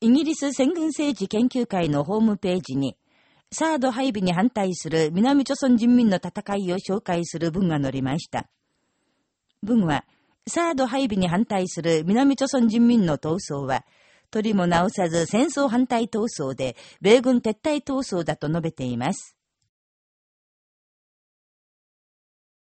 イギリス戦軍政治研究会のホームページに、サード配備に反対する南朝鮮人民の戦いを紹介する文が載りました。文は、サード配備に反対する南朝鮮人民の闘争は、取りも直さず戦争反対闘争で、米軍撤退闘争だと述べています。